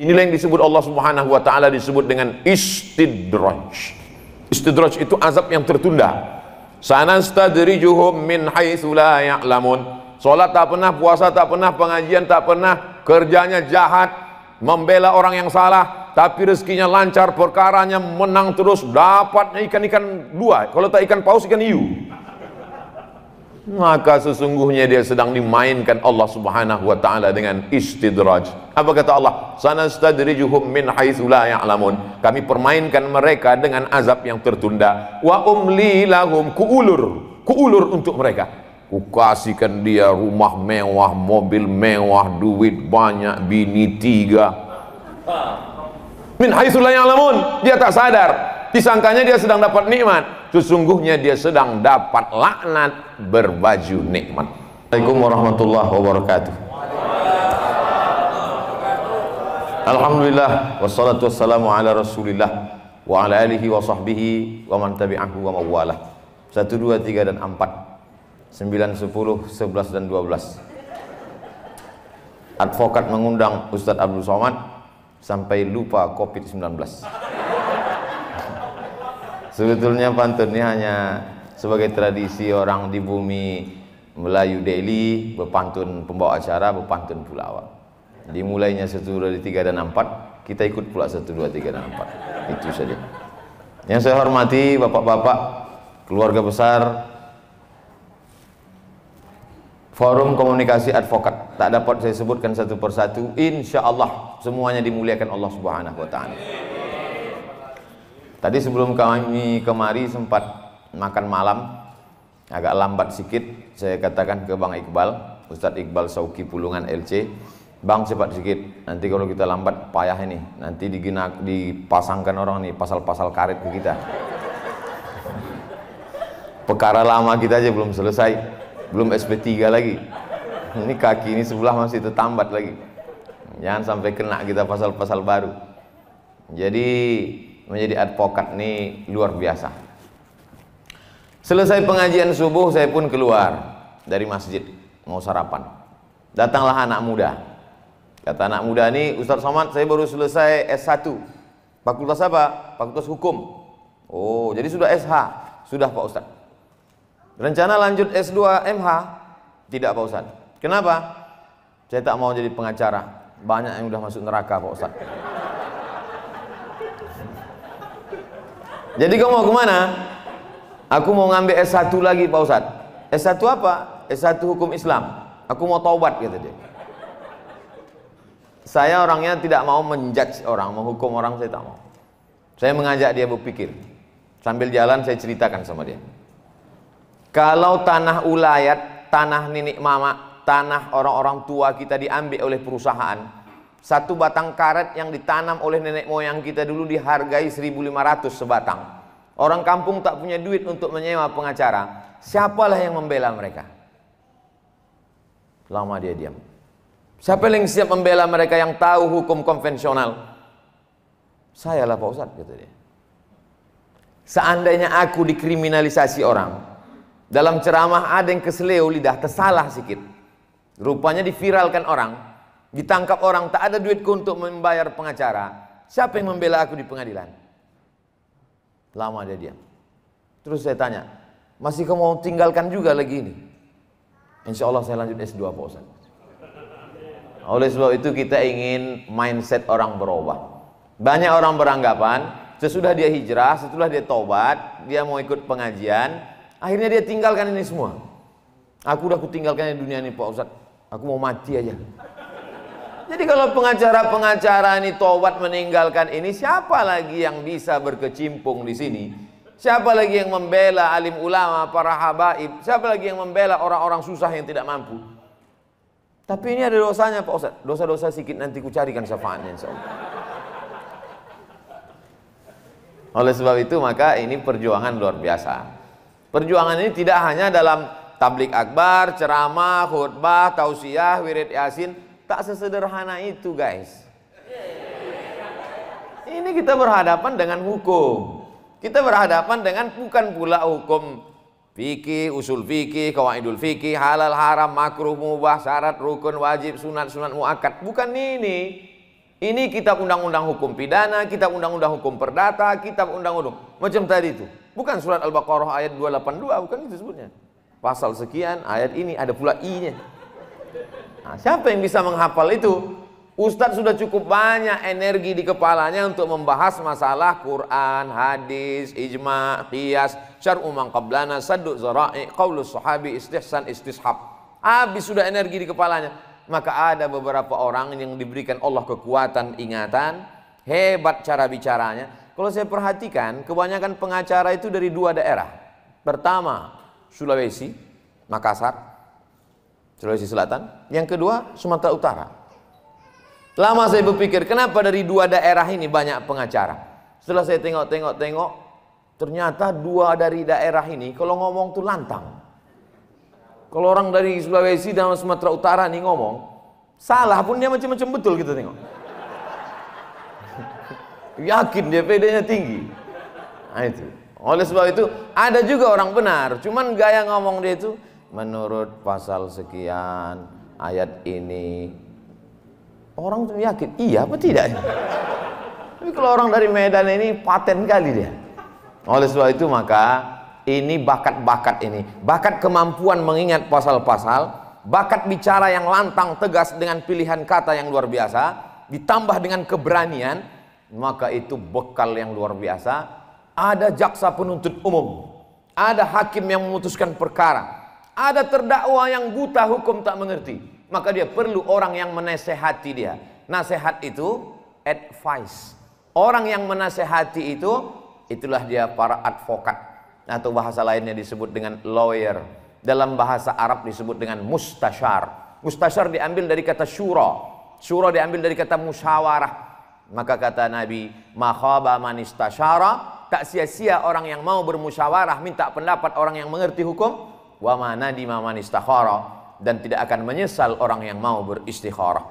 Inilah yang disebut Allah Subhanahu wa taala disebut dengan istidraj. Istidraj itu azab yang tertunda. Sanastadrijuhum min haitsu la ya'lamun. Salat tak pernah, puasa tak pernah, pengajian tak pernah, kerjanya jahat, membela orang yang salah, tapi rezekinya lancar, perkaranya menang terus, dapatnya ikan-ikan dua. Kalau tak ikan paus, ikan hiu maka sesungguhnya dia sedang dimainkan Allah Subhanahu wa taala dengan istidraj. Apa kata Allah? Sanastadrijuhum min haitsu la ya'lamun. Kami permainkan mereka dengan azab yang tertunda. Wa umli lahum kuulur, kuulur untuk mereka. Kukasihkan dia rumah mewah, mobil mewah, duit banyak, bini tiga. Min haitsu la ya'lamun. Dia tak sadar. Disangkanya dia sedang dapat nikmat sesungguhnya dia sedang dapat laknat berbaju nikmat. Assalamualaikum warahmatullahi wabarakatuh. Alhamdulillah wassalatu wassalamu ala Rasulillah wa ala alihi wa sahbihi wa man tabi'ahu wa mawalah. 1 2 3 dan 4. 9 10 11 dan 12. Advokat mengundang Ustadz Abdul Somad sampai lupa Covid-19. Sebetulnya pantun ini hanya sebagai tradisi orang di bumi Melayu Delhi berpantun pembawa acara, berpantun pula awal. Dimulainya satu dua tiga dan empat, kita ikut pula satu dua tiga dan empat. Itu saja. Yang saya hormati bapak-bapak, keluarga besar, Forum Komunikasi Advokat. Tak dapat saya sebutkan satu persatu. Insya Allah semuanya dimuliakan Allah Subhanahu Wa Taala. Tadi sebelum kami kemari sempat makan malam agak lambat sedikit saya katakan ke Bang Iqbal Ustadz Iqbal Sauki Pulungan LC Bang cepat sedikit nanti kalau kita lambat payah ini nanti digina, dipasangkan orang nih pasal-pasal karet ke kita. Perkara lama kita aja belum selesai belum SP3 lagi. Ini kaki ini sebelah masih tertambat lagi. Jangan sampai kena kita pasal-pasal baru. Jadi menjadi advokat ini luar biasa. Selesai pengajian subuh saya pun keluar dari masjid mau sarapan. Datanglah anak muda. Kata anak muda ini, Ustaz Somad saya baru selesai S1. Fakultas apa? Fakultas Hukum. Oh, jadi sudah SH. Sudah Pak Ustaz. Rencana lanjut S2 MH? Tidak Pak Ustaz. Kenapa? Saya tak mau jadi pengacara. Banyak yang sudah masuk neraka Pak Ustaz. Jadi kamu mau ke mana? Aku mau ngambil S1 lagi Pak Ustaz. S1 apa? S1 hukum Islam. Aku mau taubat kata dia. Saya orangnya tidak mau menjudge orang, menghukum orang saya tak mau. Saya mengajak dia berpikir. Sambil jalan saya ceritakan sama dia. Kalau tanah ulayat, tanah nenek mama, tanah orang-orang tua kita diambil oleh perusahaan, satu batang karet yang ditanam oleh nenek moyang kita dulu dihargai 1500 sebatang. Orang kampung tak punya duit untuk menyewa pengacara. Siapalah yang membela mereka? Lama dia diam. Siapa yang siap membela mereka yang tahu hukum konvensional? Saya lah Pak Ustadz, kata dia. Seandainya aku dikriminalisasi orang, dalam ceramah ada yang keseleo lidah, tersalah sedikit. Rupanya diviralkan orang, Ditangkap orang, tak ada duitku untuk membayar pengacara. Siapa yang membela aku di pengadilan? Lama dia diam. Terus saya tanya, masih kamu mau tinggalkan juga lagi ini? Insya Allah saya lanjut S2 Pak Ustaz. Oleh sebab itu kita ingin mindset orang berubah. Banyak orang beranggapan sesudah dia hijrah, setelah dia tobat, dia mau ikut pengajian, akhirnya dia tinggalkan ini semua. Aku udah aku tinggalkan dunia ini Pak Ustaz. Aku mau mati aja. Jadi kalau pengacara-pengacara ini tobat meninggalkan ini, siapa lagi yang bisa berkecimpung di sini? Siapa lagi yang membela alim ulama, para habaib? Siapa lagi yang membela orang-orang susah yang tidak mampu? Tapi ini ada dosanya Pak Ustaz. Dosa-dosa sedikit nanti ku carikan syafaatnya insyaallah. Oleh sebab itu maka ini perjuangan luar biasa. Perjuangan ini tidak hanya dalam tablik akbar, ceramah, khutbah, tausiah, wirid yasin, Tak sesederhana itu guys. Ini kita berhadapan dengan hukum. Kita berhadapan dengan bukan pula hukum fikih, usul fikih, kawaidul fikih, halal, haram, makruh, mubah, syarat, rukun, wajib, sunat, sunat muakkad. Bukan ini. Ini kitab undang-undang hukum pidana, kitab undang-undang hukum perdata, kitab undang-undang macam tadi itu. Bukan surat Al-Baqarah ayat 282, bukan itu sebutnya. Pasal sekian, ayat ini ada pula i-nya. Nah, siapa yang bisa menghafal itu? Ustadz sudah cukup banyak energi di kepalanya untuk membahas masalah Quran, hadis, ijma, qiyas, syar'u man qablana, saddu zara'i, qaulus sahabi, istihsan, istishab. Habis sudah energi di kepalanya. Maka ada beberapa orang yang diberikan Allah kekuatan ingatan, hebat cara bicaranya. Kalau saya perhatikan, kebanyakan pengacara itu dari dua daerah. Pertama, Sulawesi, Makassar, Sulawesi Selatan. Yang kedua, Sumatera Utara. Lama saya berpikir, kenapa dari dua daerah ini banyak pengacara? Setelah saya tengok-tengok-tengok, ternyata dua dari daerah ini kalau ngomong tuh lantang. Kalau orang dari Sulawesi dan Sumatera Utara nih ngomong, salah pun dia macam-macam betul kita tengok. Yakin dia PD-nya tinggi. Nah itu. Oleh sebab itu ada juga orang benar, cuman gaya ngomong dia itu menurut pasal sekian ayat ini Orang yakin, iya apa tidak? Tapi kalau orang dari Medan ini paten kali dia. Oleh sebab itu maka ini bakat-bakat ini, bakat kemampuan mengingat pasal-pasal, bakat bicara yang lantang tegas dengan pilihan kata yang luar biasa, ditambah dengan keberanian, maka itu bekal yang luar biasa. Ada jaksa penuntut umum, ada hakim yang memutuskan perkara, ada terdakwa yang buta hukum tak mengerti maka dia perlu orang yang menasehati dia. Nasihat itu advice. Orang yang menasehati itu itulah dia para advokat atau bahasa lainnya disebut dengan lawyer. Dalam bahasa Arab disebut dengan mustasyar. Mustasyar diambil dari kata syura. Syura diambil dari kata musyawarah. Maka kata Nabi, "Makhaba man istasyara", tak sia-sia orang yang mau bermusyawarah minta pendapat orang yang mengerti hukum. Wa mana di man istakhara dan tidak akan menyesal orang yang mau beristikharah.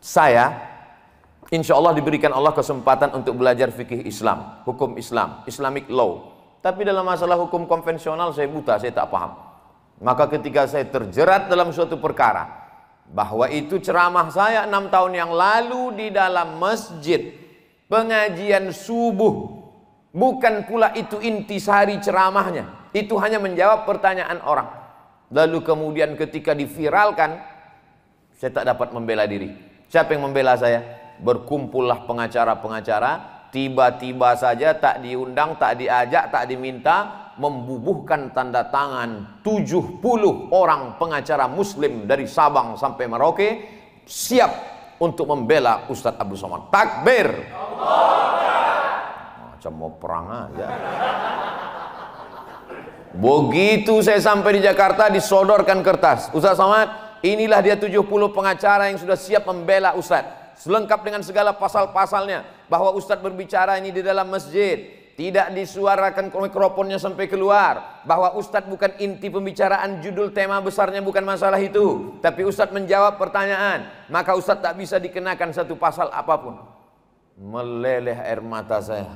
Saya insya Allah diberikan Allah kesempatan untuk belajar fikih Islam, hukum Islam, Islamic law. Tapi dalam masalah hukum konvensional saya buta, saya tak paham. Maka ketika saya terjerat dalam suatu perkara, bahwa itu ceramah saya enam tahun yang lalu di dalam masjid, pengajian subuh, bukan pula itu intisari ceramahnya, itu hanya menjawab pertanyaan orang. Lalu kemudian ketika diviralkan, saya tak dapat membela diri. Siapa yang membela saya? Berkumpullah pengacara-pengacara, tiba-tiba saja tak diundang, tak diajak, tak diminta, membubuhkan tanda tangan 70 orang pengacara muslim dari Sabang sampai Merauke siap untuk membela Ustadz Abdul Somad. Takbir! Macam mau perang aja. Begitu saya sampai di Jakarta disodorkan kertas. Ustaz Somad, inilah dia 70 pengacara yang sudah siap membela Ustaz. Selengkap dengan segala pasal-pasalnya. Bahwa Ustaz berbicara ini di dalam masjid. Tidak disuarakan mikrofonnya sampai keluar. Bahwa Ustadz bukan inti pembicaraan judul tema besarnya bukan masalah itu. Tapi Ustadz menjawab pertanyaan. Maka Ustadz tak bisa dikenakan satu pasal apa pun. Meleleh air mata saya.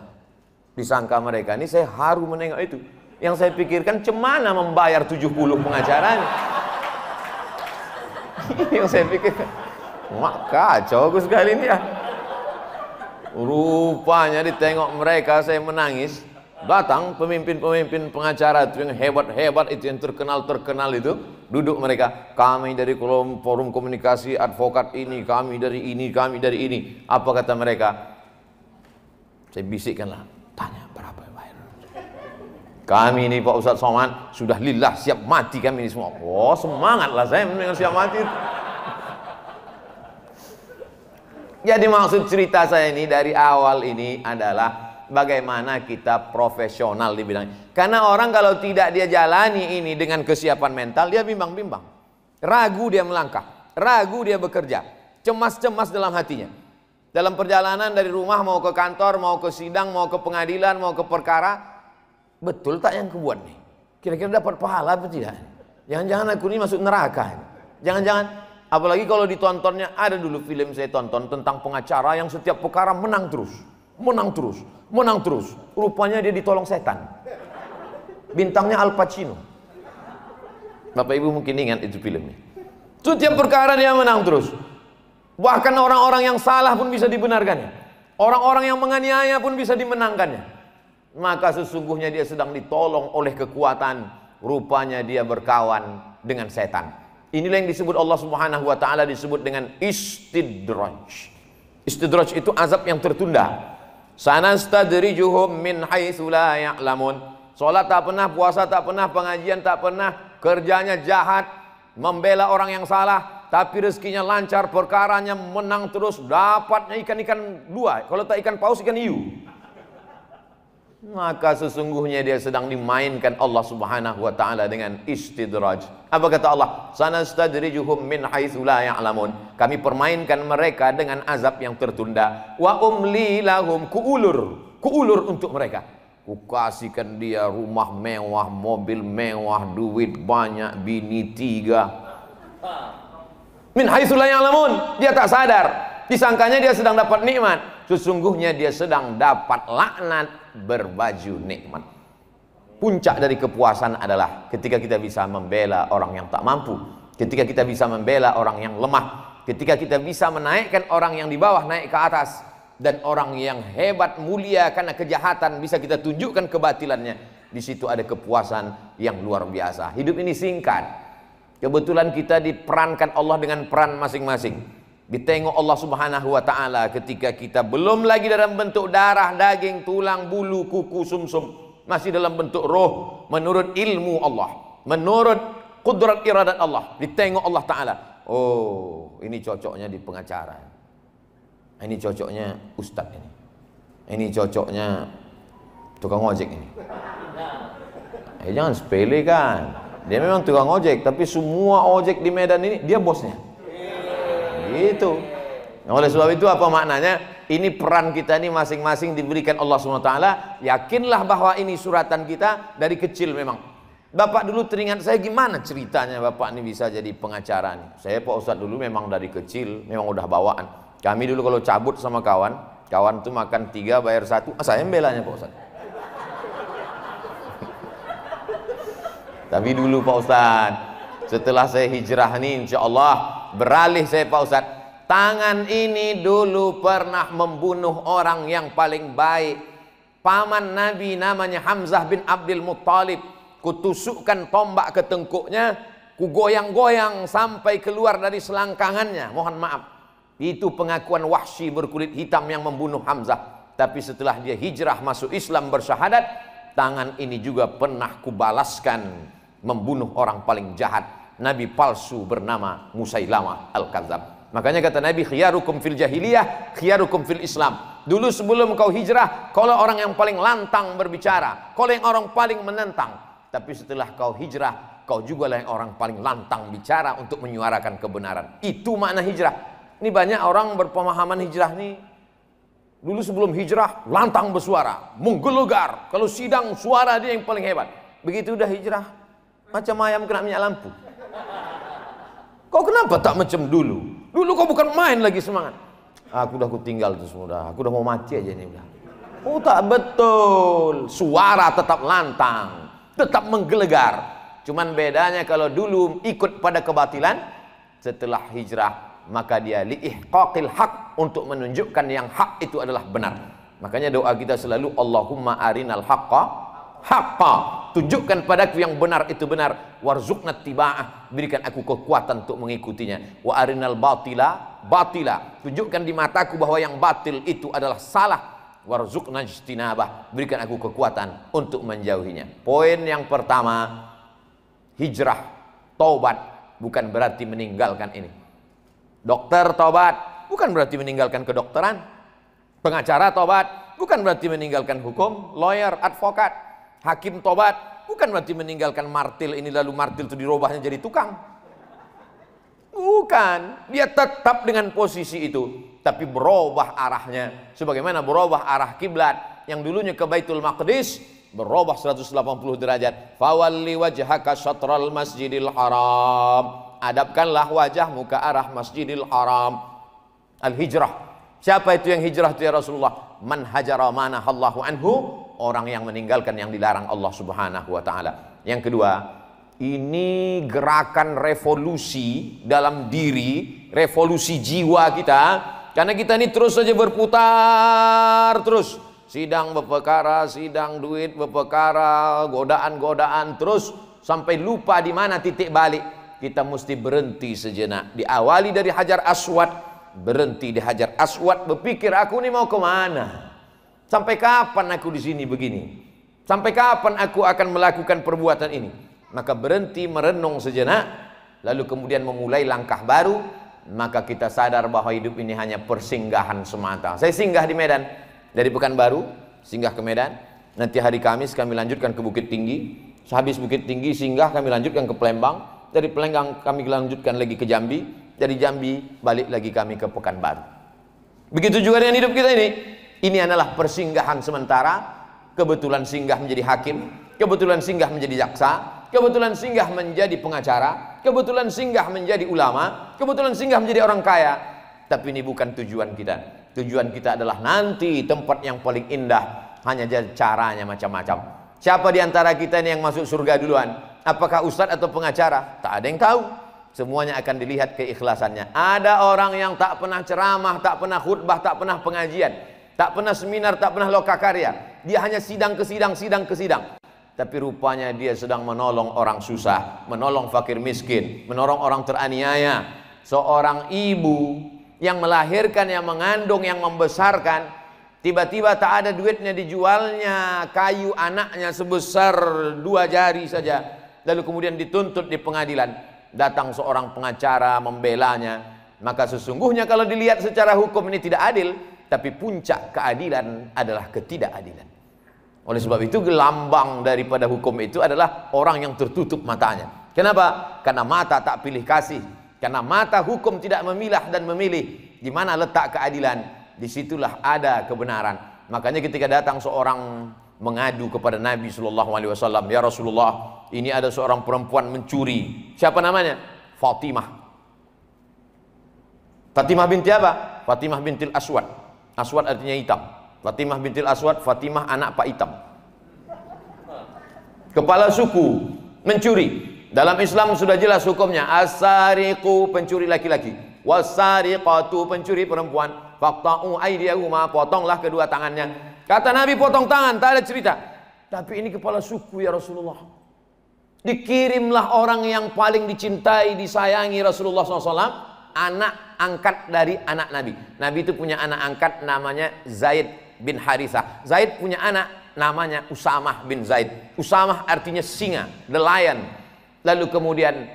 Disangka mereka ini saya haru menengok itu. Yang saya pikirkan cemana membayar 70 pengacaranya. yang saya pikir, mak kacau aku sekali ini ya. Rupanya ditengok mereka saya menangis. Datang pemimpin-pemimpin pengacara itu yang hebat-hebat itu yang terkenal-terkenal itu duduk mereka kami dari forum komunikasi advokat ini kami dari ini kami dari ini apa kata mereka saya bisikkanlah kami ini Pak Ustadz Somad sudah lillah siap mati kami ini semua. Oh semangatlah saya mendengar siap mati. Jadi maksud cerita saya ini dari awal ini adalah bagaimana kita profesional di bidang Karena orang kalau tidak dia jalani ini dengan kesiapan mental, dia bimbang-bimbang. Ragu dia melangkah, ragu dia bekerja, cemas-cemas dalam hatinya. Dalam perjalanan dari rumah mau ke kantor, mau ke sidang, mau ke pengadilan, mau ke perkara, Betul tak yang kebuat nih? Kira-kira dapat pahala apa tidak? Jangan-jangan aku ini masuk neraka. Jangan-jangan apalagi kalau ditontonnya ada dulu film saya tonton tentang pengacara yang setiap perkara menang terus. Menang terus, menang terus. Rupanya dia ditolong setan. Bintangnya Al Pacino. Bapak Ibu mungkin ingat itu filmnya. Setiap perkara dia menang terus. Bahkan orang-orang yang salah pun bisa dibenarkannya. Orang-orang yang menganiaya pun bisa dimenangkannya. Maka sesungguhnya dia sedang ditolong oleh kekuatan. Rupanya dia berkawan dengan setan. Inilah yang disebut Allah Subhanahu wa taala disebut dengan istidraj. Istidraj itu azab yang tertunda. Sanastadrijuhum min haitsu la ya'lamun. Salat tak pernah, puasa tak pernah, pengajian tak pernah, kerjanya jahat, membela orang yang salah, tapi rezekinya lancar, perkaranya menang terus, dapatnya ikan-ikan dua. Kalau tak ikan paus, ikan hiu. Maka sesungguhnya dia sedang dimainkan Allah Subhanahu wa taala dengan istidraj. Apa kata Allah? Sanastadrijuhum min haitsu la ya'lamun. Kami permainkan mereka dengan azab yang tertunda. Wa umli lahum kuulur, kuulur untuk mereka. Kukasihkan dia rumah mewah, mobil mewah, duit banyak, bini tiga. Min haitsu la ya'lamun. Dia tak sadar. Disangkanya dia sedang dapat nikmat. Sesungguhnya dia sedang dapat laknat berbaju nikmat. Puncak dari kepuasan adalah ketika kita bisa membela orang yang tak mampu, ketika kita bisa membela orang yang lemah, ketika kita bisa menaikkan orang yang di bawah naik ke atas dan orang yang hebat mulia karena kejahatan bisa kita tunjukkan kebatilannya. Di situ ada kepuasan yang luar biasa. Hidup ini singkat. Kebetulan kita diperankan Allah dengan peran masing-masing. Ditengok Allah Subhanahu wa taala ketika kita belum lagi dalam bentuk darah, daging, tulang, bulu, kuku, sumsum, masih dalam bentuk roh menurut ilmu Allah, menurut kudrat iradat Allah. Ditengok Allah taala. Oh, ini cocoknya di pengacara. Ini cocoknya ustaz ini. Ini cocoknya tukang ojek ini. Eh jangan sepele kan. Dia memang tukang ojek, tapi semua ojek di Medan ini dia bosnya. Itu. Nah, oleh sebab itu apa maknanya? Ini peran kita ini masing-masing diberikan Allah SWT. Yakinlah bahwa ini suratan kita dari kecil memang. Bapak dulu teringat saya gimana ceritanya Bapak ini bisa jadi pengacara nih. Saya Pak Ustadz dulu memang dari kecil, memang udah bawaan. Kami dulu kalau cabut sama kawan, kawan tuh makan tiga bayar satu, ah, saya membelanya Pak Ustadz. Tapi dulu Pak Ustadz, setelah saya hijrah nih insya Allah beralih saya Pak Ustaz tangan ini dulu pernah membunuh orang yang paling baik. Paman Nabi namanya Hamzah bin Abdul Muttalib. Kutusukkan tombak ke tengkuknya ku goyang-goyang sampai keluar dari selangkangannya. Mohon maaf. Itu pengakuan wahsy berkulit hitam yang membunuh Hamzah. Tapi setelah dia hijrah masuk Islam bersyahadat tangan ini juga pernah kubalaskan membunuh orang paling jahat nabi palsu bernama Musailamah Al-Kadzab. Makanya kata Nabi khiyarukum fil jahiliyah, khiyarukum fil Islam. Dulu sebelum kau hijrah, kau orang yang paling lantang berbicara, kau yang orang paling menentang. Tapi setelah kau hijrah, kau juga lah yang orang paling lantang bicara untuk menyuarakan kebenaran. Itu makna hijrah. Ini banyak orang berpemahaman hijrah nih. Dulu sebelum hijrah, lantang bersuara, menggelegar. Kalau sidang, suara dia yang paling hebat. Begitu udah hijrah, macam ayam kena minyak lampu. Kau kenapa tak macam dulu? Dulu kau bukan main lagi semangat. Aku udah aku tinggal tuh semua, aku udah mau mati aja nih udah. Oh tak betul. Suara tetap lantang, tetap menggelegar. Cuman bedanya kalau dulu ikut pada kebatilan, setelah hijrah maka dia liihqaqil haq untuk menunjukkan yang hak itu adalah benar. Makanya doa kita selalu Allahumma arinal haqqa haqqa tunjukkan padaku yang benar itu benar. Warzuqna tiba'ah berikan aku kekuatan untuk mengikutinya. Wa arinal batila batila. Tunjukkan di mataku bahwa yang batil itu adalah salah. Warzuqna ijtinabah berikan aku kekuatan untuk menjauhinya. Poin yang pertama hijrah taubat. Bukan berarti meninggalkan ini. Dokter taubat. Bukan berarti meninggalkan kedokteran. Pengacara taubat. Bukan berarti meninggalkan hukum. Lawyer advokat Hakim tobat bukan berarti meninggalkan martil ini lalu martil itu dirubahnya jadi tukang. Bukan, dia tetap dengan posisi itu, tapi berubah arahnya. Sebagaimana berubah arah kiblat yang dulunya ke Baitul Maqdis, berubah 180 derajat. Fawalli wajhaka syatral masjidil haram. Adapkanlah wajahmu ke arah masjidil haram. Al-hijrah. Siapa itu yang hijrah itu ya Rasulullah? Man hajara manahallahu anhu orang yang meninggalkan yang dilarang Allah Subhanahu wa taala. Yang kedua, ini gerakan revolusi dalam diri revolusi jiwa kita karena kita ini terus saja berputar terus sidang berperkara, sidang duit berperkara, godaan-godaan terus sampai lupa di mana titik balik. Kita mesti berhenti sejenak. Diawali dari Hajar Aswad, berhenti di Hajar Aswad berpikir aku ini mau ke mana? Sampai kapan aku di sini begini? Sampai kapan aku akan melakukan perbuatan ini? Maka berhenti merenung sejenak, lalu kemudian memulai langkah baru, maka kita sadar bahwa hidup ini hanya persinggahan semata. Saya singgah di Medan dari Pekanbaru, singgah ke Medan. Nanti hari Kamis kami lanjutkan ke Bukit Tinggi. Sehabis Bukit Tinggi singgah kami lanjutkan ke Palembang. Dari Palembang kami lanjutkan lagi ke Jambi. Dari Jambi balik lagi kami ke Pekanbaru. Begitu juga dengan hidup kita ini. Ini adalah persinggahan sementara kebetulan singgah menjadi hakim, kebetulan singgah menjadi jaksa, kebetulan singgah menjadi pengacara, kebetulan singgah menjadi ulama, kebetulan singgah menjadi orang kaya. Tapi ini bukan tujuan kita. Tujuan kita adalah nanti tempat yang paling indah. Hanya caranya macam-macam. Siapa di antara kita ini yang masuk surga duluan? Apakah ustadz atau pengacara? Tak ada yang tahu. Semuanya akan dilihat keikhlasannya. Ada orang yang tak pernah ceramah, tak pernah khutbah, tak pernah pengajian, tak pernah seminar, tak pernah lokakarya dia hanya sidang ke sidang, sidang ke sidang. Tapi rupanya dia sedang menolong orang susah, menolong fakir miskin, menolong orang teraniaya. Seorang ibu yang melahirkan, yang mengandung, yang membesarkan, tiba-tiba tak ada duitnya dijualnya kayu anaknya sebesar dua jari saja. Lalu kemudian dituntut di pengadilan. Datang seorang pengacara membelanya. Maka sesungguhnya kalau dilihat secara hukum ini tidak adil, tapi puncak keadilan adalah ketidakadilan. Oleh sebab itu gelambang daripada hukum itu adalah orang yang tertutup matanya. Kenapa? Karena mata tak pilih kasih. Karena mata hukum tidak memilah dan memilih di mana letak keadilan, di situlah ada kebenaran. Makanya ketika datang seorang mengadu kepada Nabi Shallallahu Alaihi Wasallam, ya Rasulullah, ini ada seorang perempuan mencuri. Siapa namanya? Fatimah. Fatimah binti apa? Fatimah binti Aswad. Aswad artinya hitam. Fatimah bintil Aswad, Fatimah anak Pak Hitam. Kepala suku mencuri. Dalam Islam sudah jelas hukumnya. Asariku pencuri laki-laki. Wasariqatu pencuri perempuan. Faqta'u aydiyahuma potonglah kedua tangannya. Kata Nabi potong tangan, tak ada cerita. Tapi ini kepala suku ya Rasulullah. Dikirimlah orang yang paling dicintai, disayangi Rasulullah SAW. Anak angkat dari anak Nabi. Nabi itu punya anak angkat namanya Zaid bin Harithah. Zaid punya anak namanya Usamah bin Zaid. Usamah artinya singa, the lion. Lalu kemudian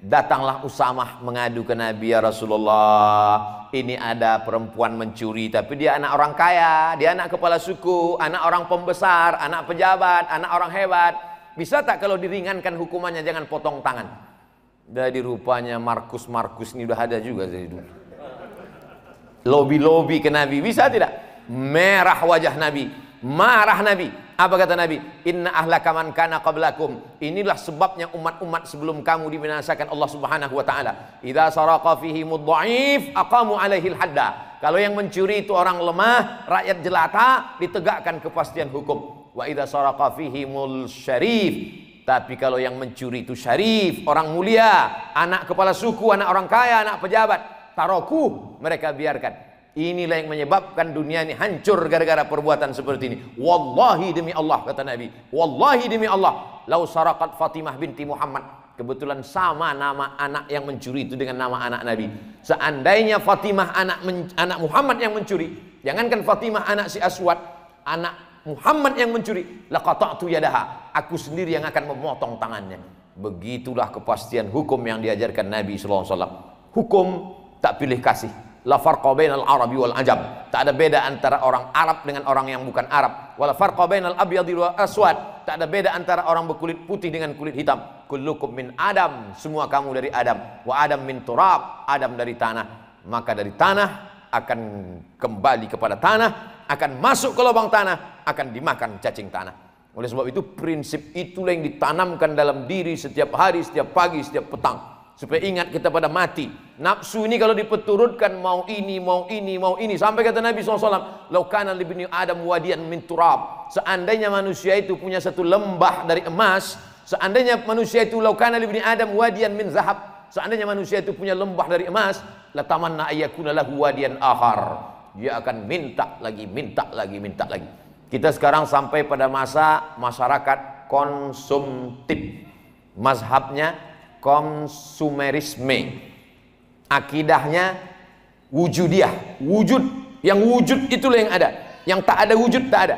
datanglah Usamah mengadu ke Nabi ya Rasulullah. Ini ada perempuan mencuri tapi dia anak orang kaya, dia anak kepala suku, anak orang pembesar, anak pejabat, anak orang hebat. Bisa tak kalau diringankan hukumannya jangan potong tangan? Dari rupanya Markus Markus ini udah ada juga dari dulu. Lobby-lobby ke Nabi bisa tidak? merah wajah Nabi, marah Nabi. Apa kata Nabi? Inna ahlaka man kana qablakum. Inilah sebabnya umat-umat sebelum kamu dibinasakan Allah Subhanahu wa taala. Idza saraqa fihi mudha'if aqamu alaihi hadda. Kalau yang mencuri itu orang lemah, rakyat jelata, ditegakkan kepastian hukum. Wa idza saraqa fihi syarif. Tapi kalau yang mencuri itu syarif, orang mulia, anak kepala suku, anak orang kaya, anak pejabat, taroku mereka biarkan. Inilah yang menyebabkan dunia ini hancur gara-gara perbuatan seperti ini. Wallahi demi Allah kata Nabi. Wallahi demi Allah. Lau sarakat Fatimah binti Muhammad. Kebetulan sama nama anak yang mencuri itu dengan nama anak Nabi. Seandainya Fatimah anak anak Muhammad yang mencuri, jangankan Fatimah anak si Aswad, anak Muhammad yang mencuri, laqata'tu yadaha. Aku sendiri yang akan memotong tangannya. Begitulah kepastian hukum yang diajarkan Nabi sallallahu alaihi wasallam. Hukum tak pilih kasih. La arabi wal ajam. Tak ada beda antara orang Arab dengan orang yang bukan Arab. Wala farqa bainal wal aswad. Tak ada beda antara orang berkulit putih dengan kulit hitam. Kullukum min adam. Semua kamu dari Adam. Wa Adam min turab. Adam dari tanah. Maka dari tanah akan kembali kepada tanah akan masuk ke lubang tanah akan dimakan cacing tanah oleh sebab itu prinsip itulah yang ditanamkan dalam diri setiap hari setiap pagi setiap petang supaya ingat kita pada mati. Nafsu ini kalau dipeturutkan mau ini, mau ini, mau ini. Sampai kata Nabi SAW, Laukana libni Adam wadian min turab. Seandainya manusia itu punya satu lembah dari emas, seandainya manusia itu laukana libni Adam wadian min zahab. Seandainya manusia itu punya lembah dari emas, latamanna ayyakuna lahu wadiyan ahar. Dia akan minta lagi, minta lagi, minta lagi. Kita sekarang sampai pada masa masyarakat konsumtif. Mazhabnya konsumerisme. Akidahnya wujudiah, wujud. Yang wujud itulah yang ada. Yang tak ada wujud tak ada.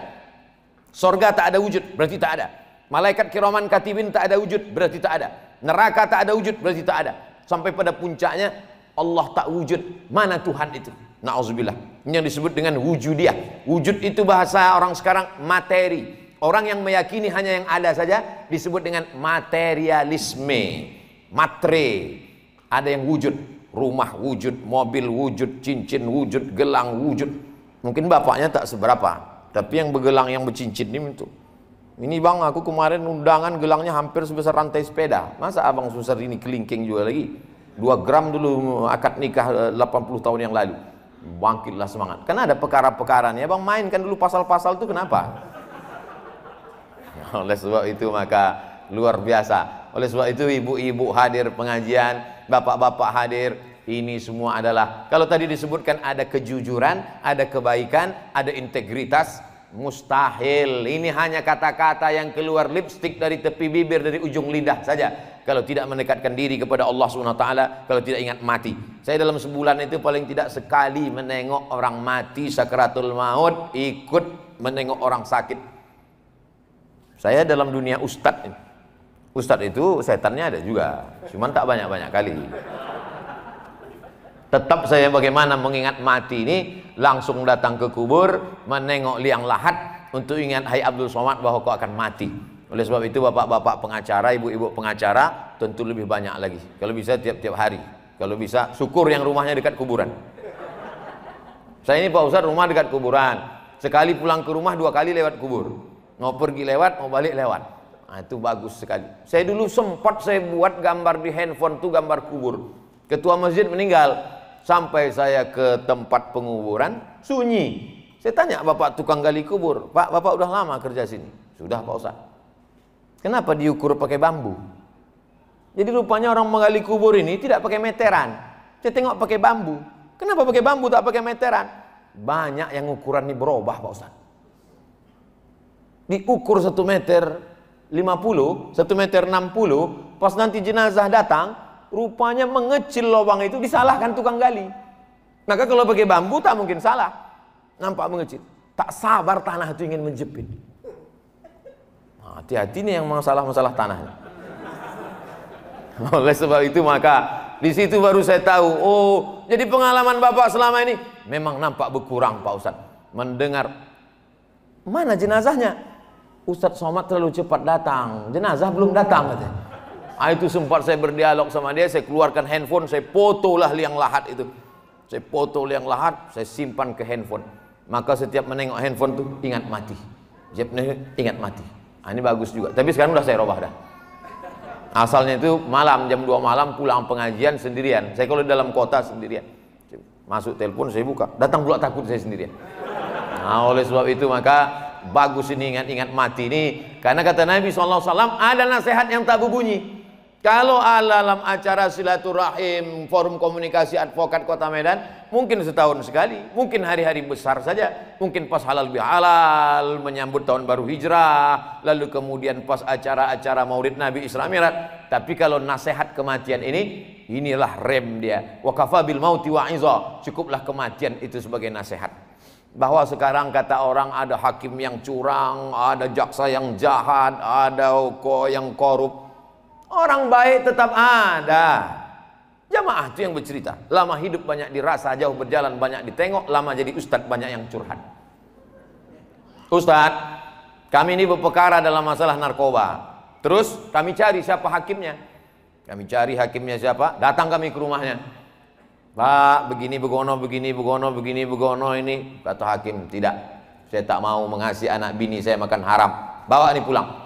Sorga tak ada wujud, berarti tak ada. Malaikat kiraman katibin tak ada wujud, berarti tak ada. Neraka tak ada wujud, berarti tak ada. Sampai pada puncaknya, Allah tak wujud. Mana Tuhan itu? Na'udzubillah. Ini yang disebut dengan wujudiah. Wujud itu bahasa orang sekarang materi. Orang yang meyakini hanya yang ada saja disebut dengan materialisme. Matre. Ada yang wujud. Rumah wujud, mobil wujud, cincin wujud, gelang wujud. Mungkin bapaknya tak seberapa. Tapi yang bergelang yang bercincin ini itu. Ini bang, aku kemarin undangan gelangnya hampir sebesar rantai sepeda. Masa abang susah ini kelingking juga lagi? Dua gram dulu akad nikah 80 eh, tahun yang lalu. Bangkitlah semangat. Karena ada perkara-perkara nih. Abang mainkan dulu pasal-pasal itu kenapa? Oleh sebab itu maka luar biasa. Oleh sebab itu ibu-ibu hadir pengajian, bapak-bapak hadir, ini semua adalah kalau tadi disebutkan ada kejujuran, ada kebaikan, ada integritas, mustahil. Ini hanya kata-kata yang keluar lipstick dari tepi bibir dari ujung lidah saja. Kalau tidak mendekatkan diri kepada Allah SWT, kalau tidak ingat mati. Saya dalam sebulan itu paling tidak sekali menengok orang mati sakaratul maut, ikut menengok orang sakit. Saya dalam dunia ustadz. Ustadz itu setannya ada juga, cuman tak banyak-banyak kali. Tetap saya bagaimana mengingat mati ini langsung datang ke kubur, menengok liang lahat untuk ingat Hai Abdul Somad bahwa kau akan mati. Oleh sebab itu bapak-bapak pengacara, ibu-ibu pengacara tentu lebih banyak lagi. Kalau bisa tiap-tiap hari. Kalau bisa syukur yang rumahnya dekat kuburan. Saya ini Pak Ustaz rumah dekat kuburan. Sekali pulang ke rumah dua kali lewat kubur. Mau pergi lewat, mau balik lewat. Nah, itu bagus sekali. Saya dulu sempat saya buat gambar di handphone tuh gambar kubur. Ketua masjid meninggal, Sampai saya ke tempat penguburan, sunyi. Saya tanya bapak tukang gali kubur, Pak, bapak udah lama kerja sini? Sudah Pak Ustaz. Kenapa diukur pakai bambu? Jadi rupanya orang menggali kubur ini tidak pakai meteran. Saya tengok pakai bambu. Kenapa pakai bambu tak pakai meteran? Banyak yang ukuran ini berubah Pak Ustaz. Diukur satu meter 50, satu meter 60, pas nanti jenazah datang, rupanya mengecil lubang itu disalahkan tukang gali. Maka kalau pakai bambu tak mungkin salah. Nampak mengecil. Tak sabar tanah itu ingin menjepit. Nah, hati-hati nih yang masalah-masalah tanahnya. Oleh sebab itu maka di situ baru saya tahu, oh, jadi pengalaman Bapak selama ini memang nampak berkurang Pak Ustaz. Mendengar mana jenazahnya? Ustadz Somad terlalu cepat datang, jenazah belum datang katanya. Ah, itu sempat saya berdialog sama dia, saya keluarkan handphone, saya foto lah liang lahat itu. Saya foto liang lahat, saya simpan ke handphone. Maka setiap menengok handphone tuh ingat mati. Ingat mati. Ah, ini bagus juga. Tapi sekarang udah saya robah dah. Asalnya itu malam jam 2 malam pulang pengajian sendirian. Saya kalau dalam kota sendirian. Masuk telepon saya buka. Datang pula takut saya sendirian. Nah, oleh sebab itu maka bagus ini ingat-ingat mati ini karena kata Nabi SAW ada nasihat yang tak berbunyi kalau dalam acara silaturahim, forum komunikasi advokat Kota Medan, mungkin setahun sekali, mungkin hari-hari besar saja, mungkin pas halal bihalal, menyambut tahun baru hijrah, lalu kemudian pas acara-acara maulid Nabi Isra Mi'raj. Tapi kalau nasihat kematian ini, inilah rem dia. Wa bil mauti wa Cukuplah kematian itu sebagai nasihat. Bahwa sekarang kata orang ada hakim yang curang, ada jaksa yang jahat, ada yang korup. Orang baik tetap ada. Jamaah itu yang bercerita. Lama hidup banyak dirasa, jauh berjalan banyak ditengok, lama jadi ustadz banyak yang curhat. Ustadz, kami ini berperkara dalam masalah narkoba. Terus kami cari siapa hakimnya. Kami cari hakimnya siapa, datang kami ke rumahnya. Pak, begini begono, begini begono, begini begono ini. Kata hakim, tidak. Saya tak mau mengasihi anak bini saya makan haram. Bawa ini pulang.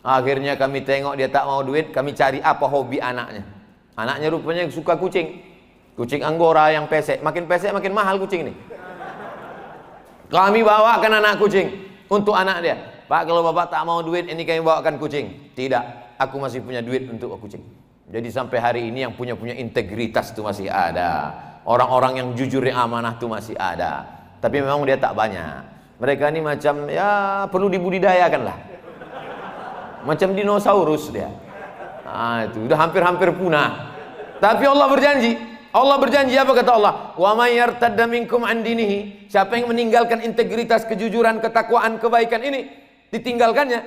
Akhirnya kami tengok dia tak mau duit, kami cari apa hobi anaknya. Anaknya rupanya suka kucing. Kucing anggora yang pesek. Makin pesek makin mahal kucing ini. Kami bawakan anak kucing untuk anak dia. Pak kalau bapak tak mau duit ini kami bawakan kucing. Tidak, aku masih punya duit untuk kucing. Jadi sampai hari ini yang punya punya integritas itu masih ada. Orang-orang yang jujur yang amanah itu masih ada. Tapi memang dia tak banyak. Mereka ini macam ya perlu dibudidayakan lah. Macam dinosaurus dia. Nah, itu udah hampir-hampir punah. Tapi Allah berjanji, Allah berjanji apa kata Allah? Wa may yartadda. Siapa yang meninggalkan integritas, kejujuran, ketakwaan, kebaikan ini, ditinggalkannya,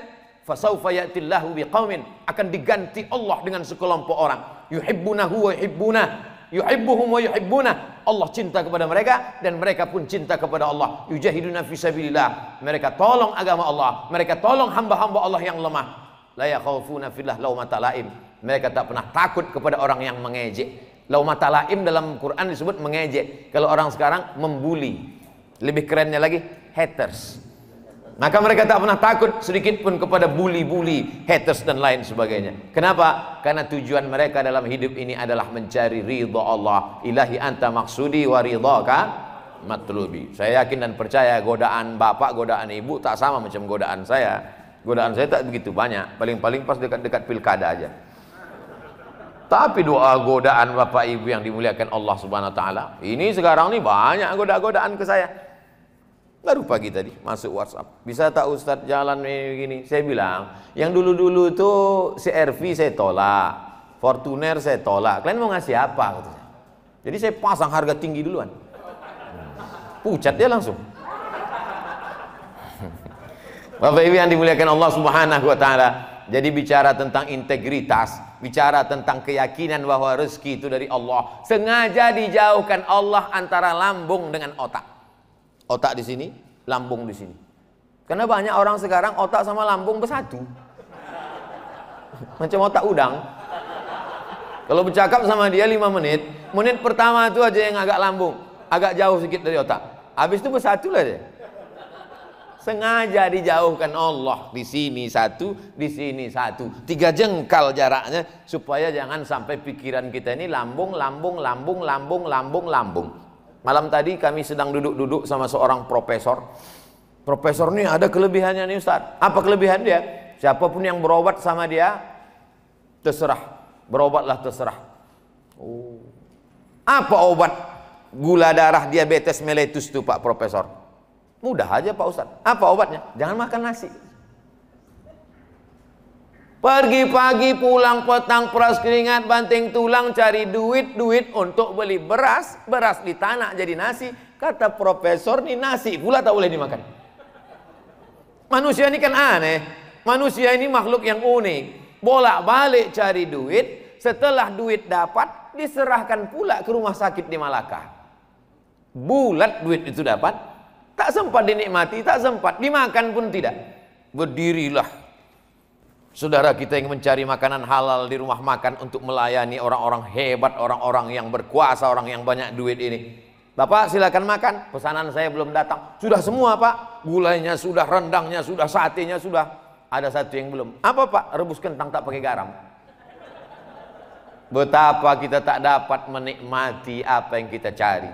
fasaufa ya'tillahu biqaumin akan diganti Allah dengan sekelompok orang. Yuhibbunahu wa yuhibbunah. Yuhibbuhum wa yuhibbunah. Allah cinta kepada mereka dan mereka pun cinta kepada Allah. Yujahiduna fi sabilillah. Mereka tolong agama Allah. Mereka tolong hamba-hamba Allah yang lemah la yakhafuna fillah laumata laim. Mereka tak pernah takut kepada orang yang mengejek. Laumata laim dalam Quran disebut mengejek. Kalau orang sekarang membuli. Lebih kerennya lagi haters. Maka mereka tak pernah takut sedikit pun kepada bully-bully, haters dan lain sebagainya. Kenapa? Karena tujuan mereka dalam hidup ini adalah mencari ridha Allah. Ilahi anta maksudi wa ridhaka matlubi. Saya yakin dan percaya godaan bapak, godaan ibu tak sama macam godaan saya. Godaan saya tak begitu banyak, paling-paling pas dekat-dekat pilkada aja. Tapi doa godaan Bapak Ibu yang dimuliakan Allah Subhanahu wa taala, ini sekarang nih banyak goda-godaan ke saya. Baru pagi tadi masuk WhatsApp. Bisa tak Ustadz jalan begini? Saya bilang, yang dulu-dulu tuh CRV saya tolak, Fortuner saya tolak. Kalian mau ngasih apa? Jadi saya pasang harga tinggi duluan. Pucat dia langsung. Bapak Ibu yang dimuliakan Allah Subhanahu wa taala. Jadi bicara tentang integritas, bicara tentang keyakinan bahwa rezeki itu dari Allah. Sengaja dijauhkan Allah antara lambung dengan otak. Otak di sini, lambung di sini. Karena banyak orang sekarang otak sama lambung bersatu. Macam otak udang. Kalau bercakap sama dia 5 menit, menit pertama itu aja yang agak lambung, agak jauh sedikit dari otak. Habis itu bersatu lah dia. Sengaja dijauhkan Allah di sini satu, di sini satu. Tiga jengkal jaraknya supaya jangan sampai pikiran kita ini lambung, lambung, lambung, lambung, lambung, lambung. Malam tadi kami sedang duduk-duduk sama seorang profesor. Profesor ini ada kelebihannya nih Ustaz. Apa kelebihan dia? Siapa pun yang berobat sama dia, terserah. Berobatlah terserah. Oh. Apa obat gula darah diabetes mellitus itu Pak Profesor? Mudah aja Pak Ustadz. Apa obatnya? Jangan makan nasi. Pergi pagi pulang petang peras keringat banting tulang cari duit duit untuk beli beras. Beras di tanah jadi nasi. Kata profesor nih nasi pula tak boleh dimakan. Manusia ini kan aneh. Manusia ini makhluk yang unik. Bolak balik cari duit. Setelah duit dapat diserahkan pula ke rumah sakit di Malaka. Bulat duit itu dapat Tak sempat dinikmati, tak sempat dimakan pun tidak. Berdirilah saudara kita yang mencari makanan halal di rumah makan untuk melayani orang-orang hebat, orang-orang yang berkuasa, orang yang banyak duit ini. Bapak silakan makan, pesanan saya belum datang. Sudah semua Pak, gulanya sudah, rendangnya sudah, satenya sudah. Ada satu yang belum. Apa Pak? Rebus kentang tak pakai garam. Betapa kita tak dapat menikmati apa yang kita cari.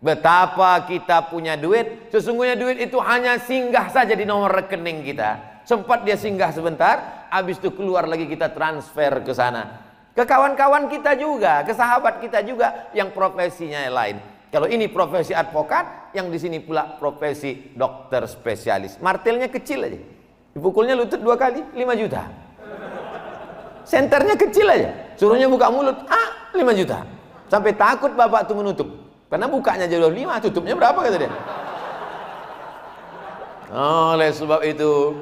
Betapa kita punya duit, sesungguhnya duit itu hanya singgah saja di nomor rekening kita. Sempat dia singgah sebentar, habis itu keluar lagi kita transfer ke sana. Ke kawan-kawan kita juga, ke sahabat kita juga yang profesinya yang lain. Kalau ini profesi advokat, yang di sini pula profesi dokter spesialis. Martelnya kecil aja. Dipukulnya lutut dua kali, 5 juta. Senternya kecil aja. Suruhnya buka mulut, ah 5 juta. Sampai takut bapak tuh menutup. Karena bukanya jodoh lima, tutupnya berapa kata dia? Oleh sebab itu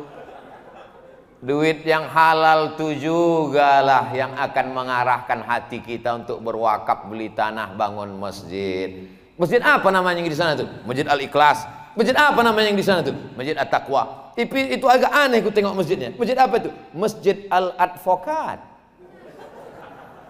Duit yang halal itu juga lah yang akan mengarahkan hati kita untuk berwakaf beli tanah bangun masjid. Masjid apa namanya yang di sana tuh? Masjid Al-Ikhlas. Masjid apa namanya yang di sana tuh? Masjid At-Taqwa. Itu, itu agak aneh aku tengok masjidnya. Masjid apa itu? Masjid Al-Advokat.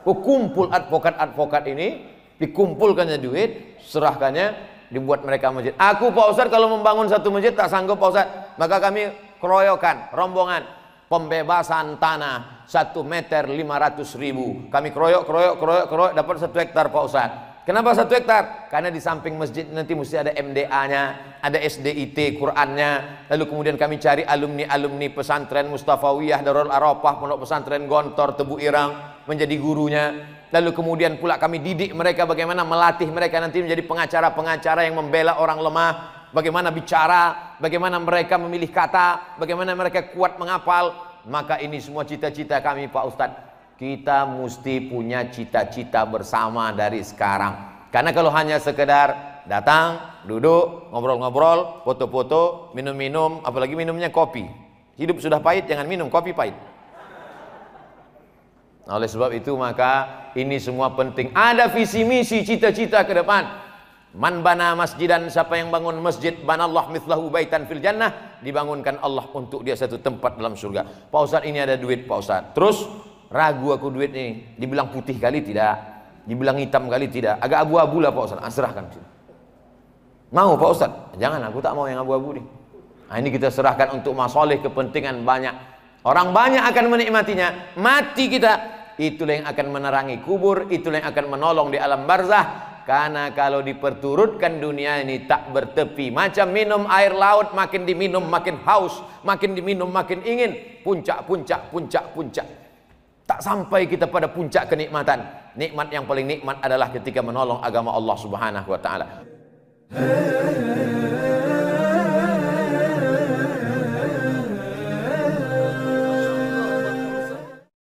Kumpul advokat-advokat ini dikumpulkannya duit serahkannya dibuat mereka masjid. Aku Pak Ustaz kalau membangun satu masjid tak sanggup Pak Ustaz. Maka kami keroyokan, rombongan pembebasan tanah satu meter lima ratus ribu. Kami keroyok, keroyok, keroyok, keroyok dapat satu hektar Pak Ustaz. Kenapa satu hektar? Karena di samping masjid nanti mesti ada MDA-nya, ada SDIT Qurannya. Lalu kemudian kami cari alumni-alumni pesantren Mustafawiyah Darul Arafah, Pondok Pesantren Gontor, Tebu Irang menjadi gurunya Lalu kemudian pula kami didik mereka bagaimana melatih mereka nanti menjadi pengacara-pengacara yang membela orang lemah, bagaimana bicara, bagaimana mereka memilih kata, bagaimana mereka kuat menghafal. Maka ini semua cita-cita kami Pak Ustadz. Kita mesti punya cita-cita bersama dari sekarang. Karena kalau hanya sekedar datang, duduk, ngobrol-ngobrol, foto-foto, minum-minum, apalagi minumnya kopi. Hidup sudah pahit, jangan minum kopi pahit. Oleh sebab itu maka ini semua penting. Ada visi misi cita-cita ke depan. Man bana masjidan siapa yang bangun masjid banallah mithlahu baitan fil jannah dibangunkan Allah untuk dia satu tempat dalam surga. Pak Ustaz ini ada duit Pak Ustaz. Terus ragu aku duit ini. Dibilang putih kali tidak. Dibilang hitam kali tidak. Agak abu-abu lah Pak Ustaz. Asrahkan. Ah, mau Pak Ustaz? Jangan aku tak mau yang abu-abu nih. Nah, ini kita serahkan untuk masalah kepentingan banyak. Orang banyak akan menikmatinya. Mati kita itulah yang akan menerangi kubur, itulah yang akan menolong di alam barzah. Karena kalau diperturutkan dunia ini tak bertepi, macam minum air laut makin diminum makin haus, makin diminum makin ingin, puncak, puncak, puncak, puncak. Tak sampai kita pada puncak kenikmatan. Nikmat yang paling nikmat adalah ketika menolong agama Allah Subhanahu wa taala.